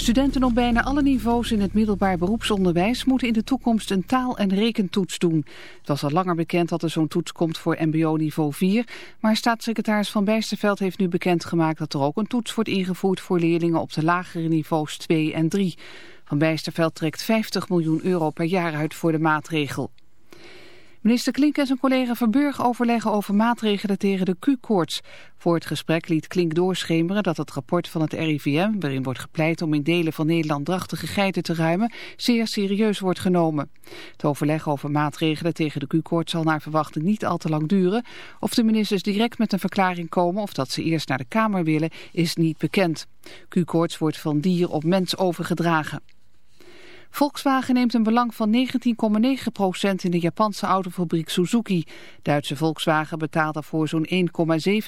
Studenten op bijna alle niveaus in het middelbaar beroepsonderwijs moeten in de toekomst een taal- en rekentoets doen. Het was al langer bekend dat er zo'n toets komt voor mbo niveau 4, maar staatssecretaris Van Bijsterveld heeft nu bekendgemaakt dat er ook een toets wordt ingevoerd voor leerlingen op de lagere niveaus 2 en 3. Van Bijsterveld trekt 50 miljoen euro per jaar uit voor de maatregel. Minister Klink en zijn collega Verburg overleggen over maatregelen tegen de Q-koorts. Voor het gesprek liet Klink doorschemeren dat het rapport van het RIVM, waarin wordt gepleit om in delen van Nederland drachtige geiten te ruimen, zeer serieus wordt genomen. Het overleg over maatregelen tegen de Q-koorts zal naar verwachting niet al te lang duren. Of de ministers direct met een verklaring komen of dat ze eerst naar de Kamer willen, is niet bekend. Q-koorts wordt van dier op mens overgedragen. Volkswagen neemt een belang van 19,9% in de Japanse autofabriek Suzuki. Duitse Volkswagen betaalt daarvoor zo'n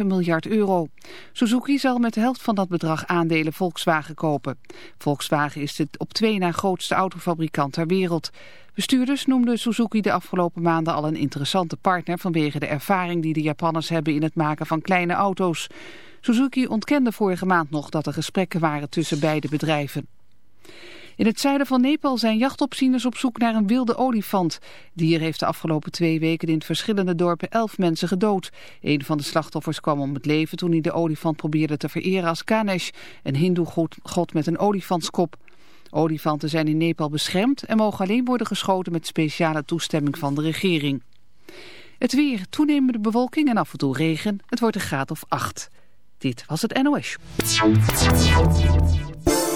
1,7 miljard euro. Suzuki zal met de helft van dat bedrag aandelen Volkswagen kopen. Volkswagen is de op twee na grootste autofabrikant ter wereld. Bestuurders noemden Suzuki de afgelopen maanden al een interessante partner vanwege de ervaring die de Japanners hebben in het maken van kleine auto's. Suzuki ontkende vorige maand nog dat er gesprekken waren tussen beide bedrijven. In het zuiden van Nepal zijn jachtopzieners op zoek naar een wilde olifant. Dier heeft de afgelopen twee weken in verschillende dorpen elf mensen gedood. Een van de slachtoffers kwam om het leven toen hij de olifant probeerde te vereren als Ganesh, een hindoe-god met een olifantskop. Olifanten zijn in Nepal beschermd en mogen alleen worden geschoten met speciale toestemming van de regering. Het weer, toenemende bewolking en af en toe regen. Het wordt een graad of acht. Dit was het NOS.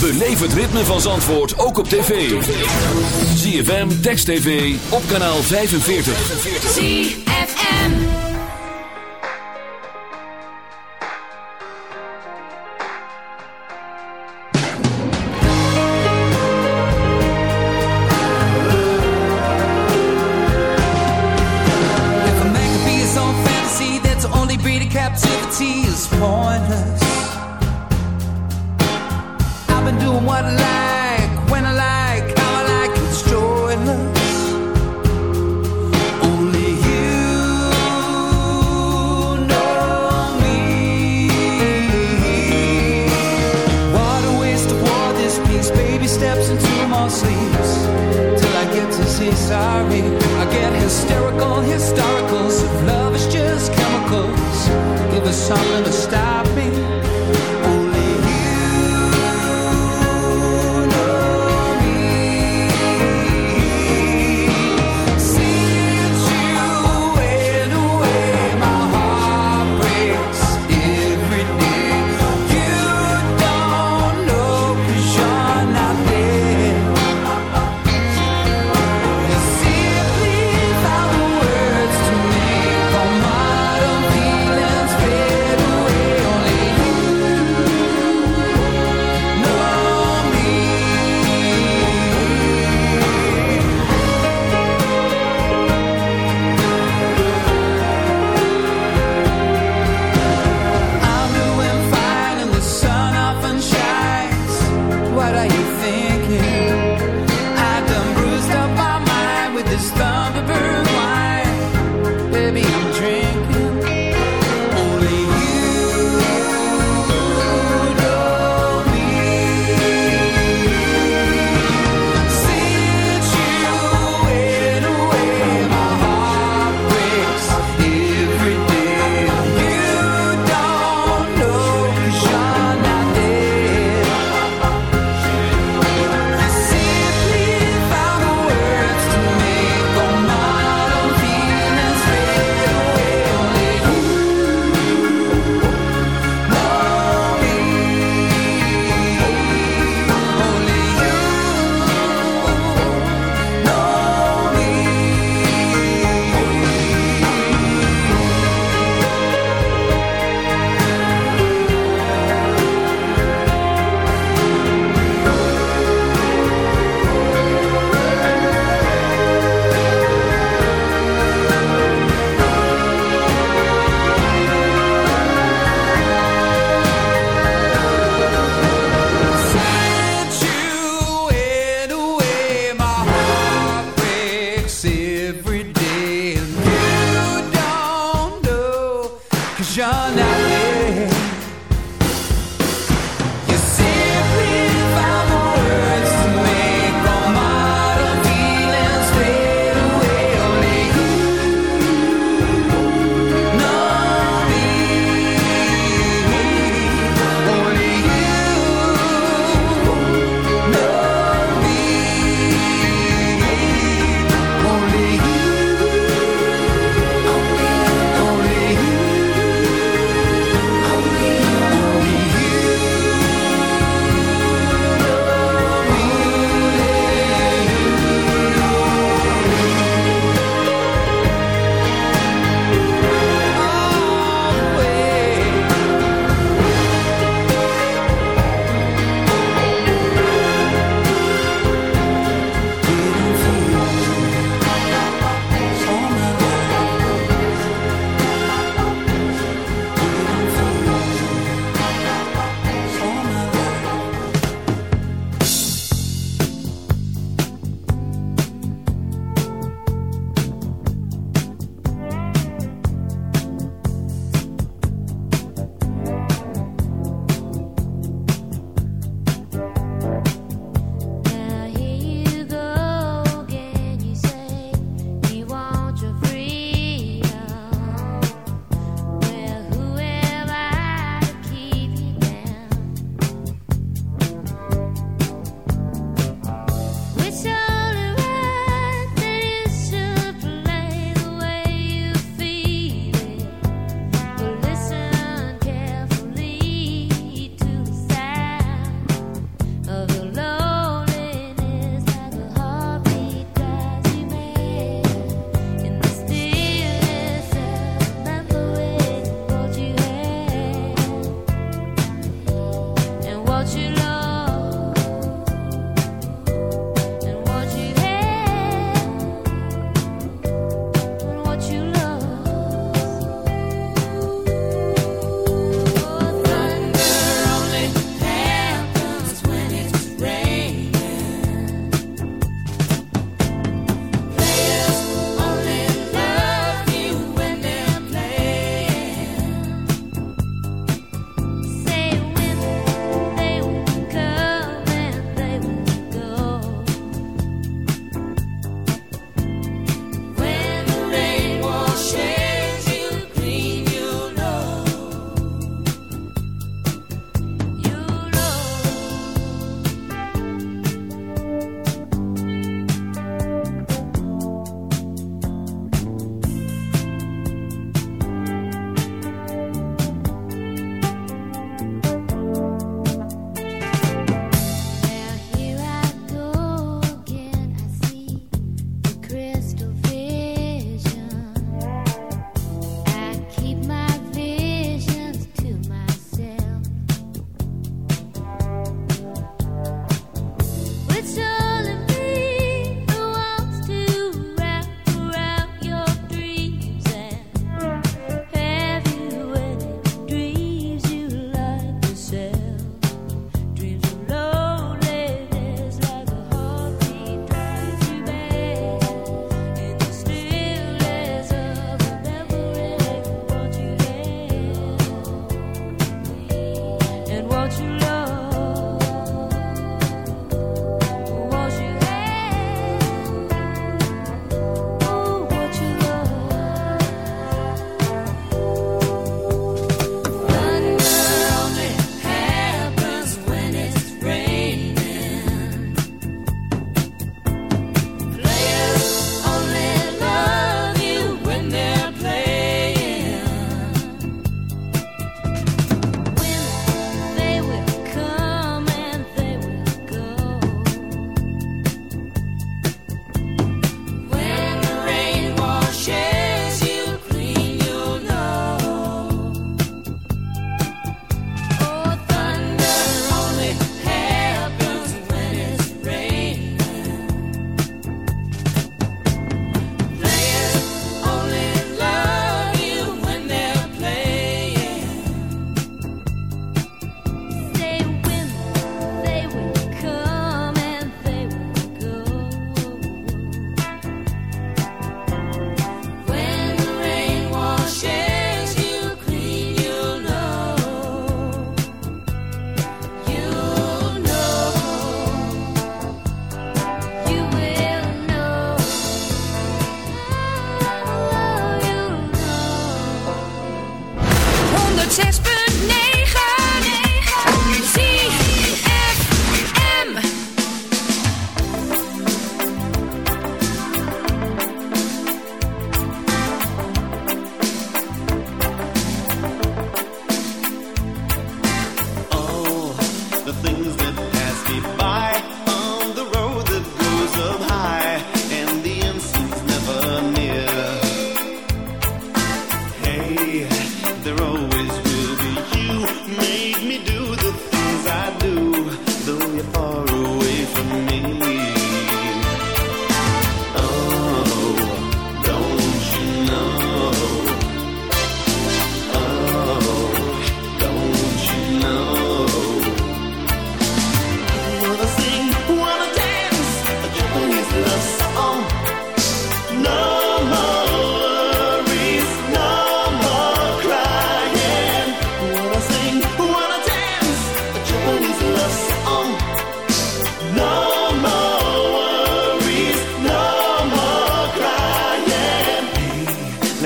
Beleef het ritme van Zandvoort ook op tv. ZFM, Text TV, op kanaal 45. ZFM If a man could be his own fantasy That's the only breed of captivity is pointless get hysterical, hystericals. Love is just chemicals, give us something to stop.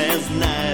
as night.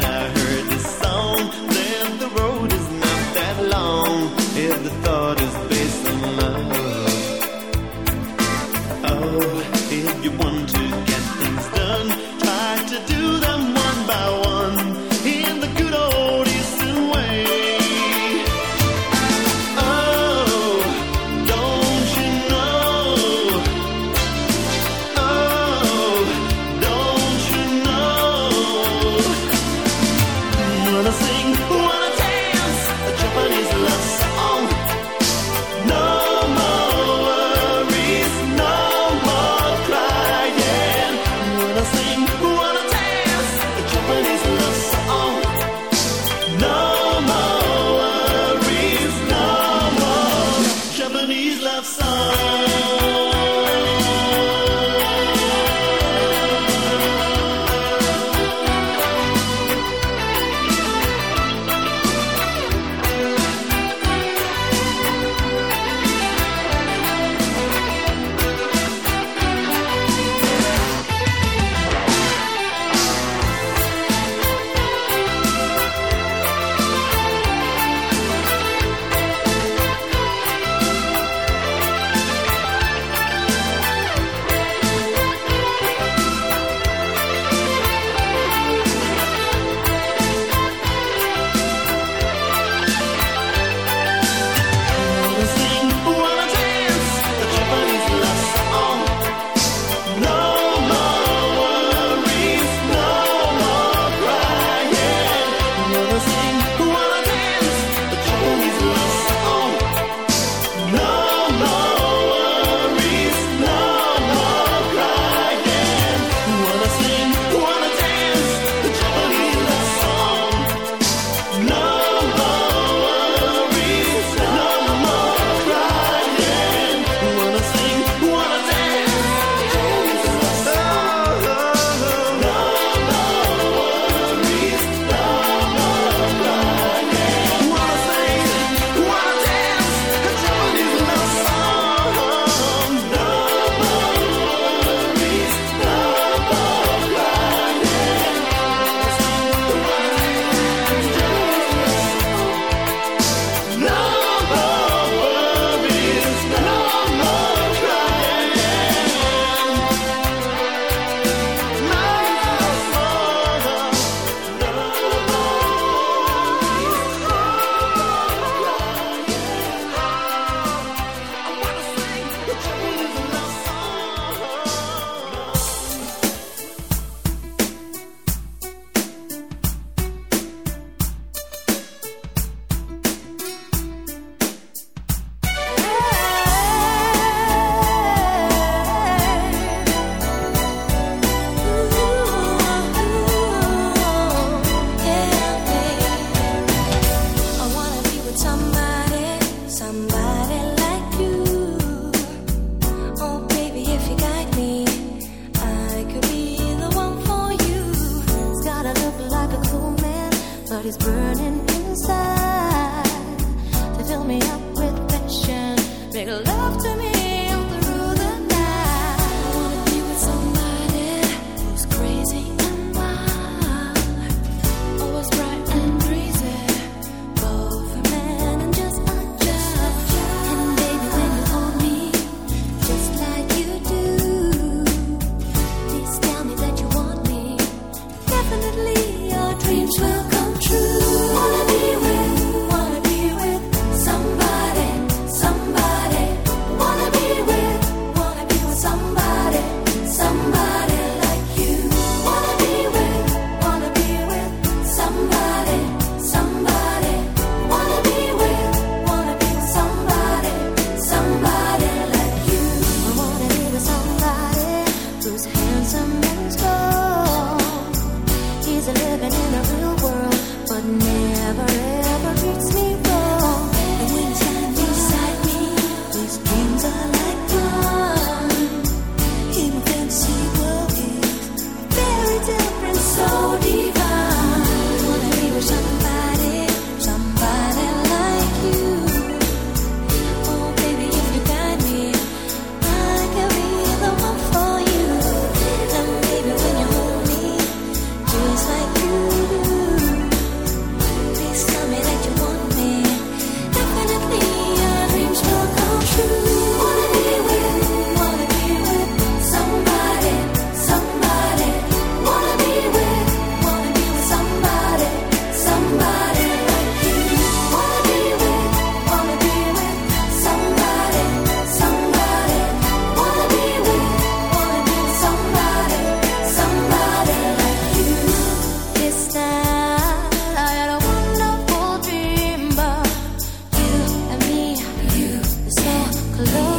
Close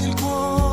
il cuore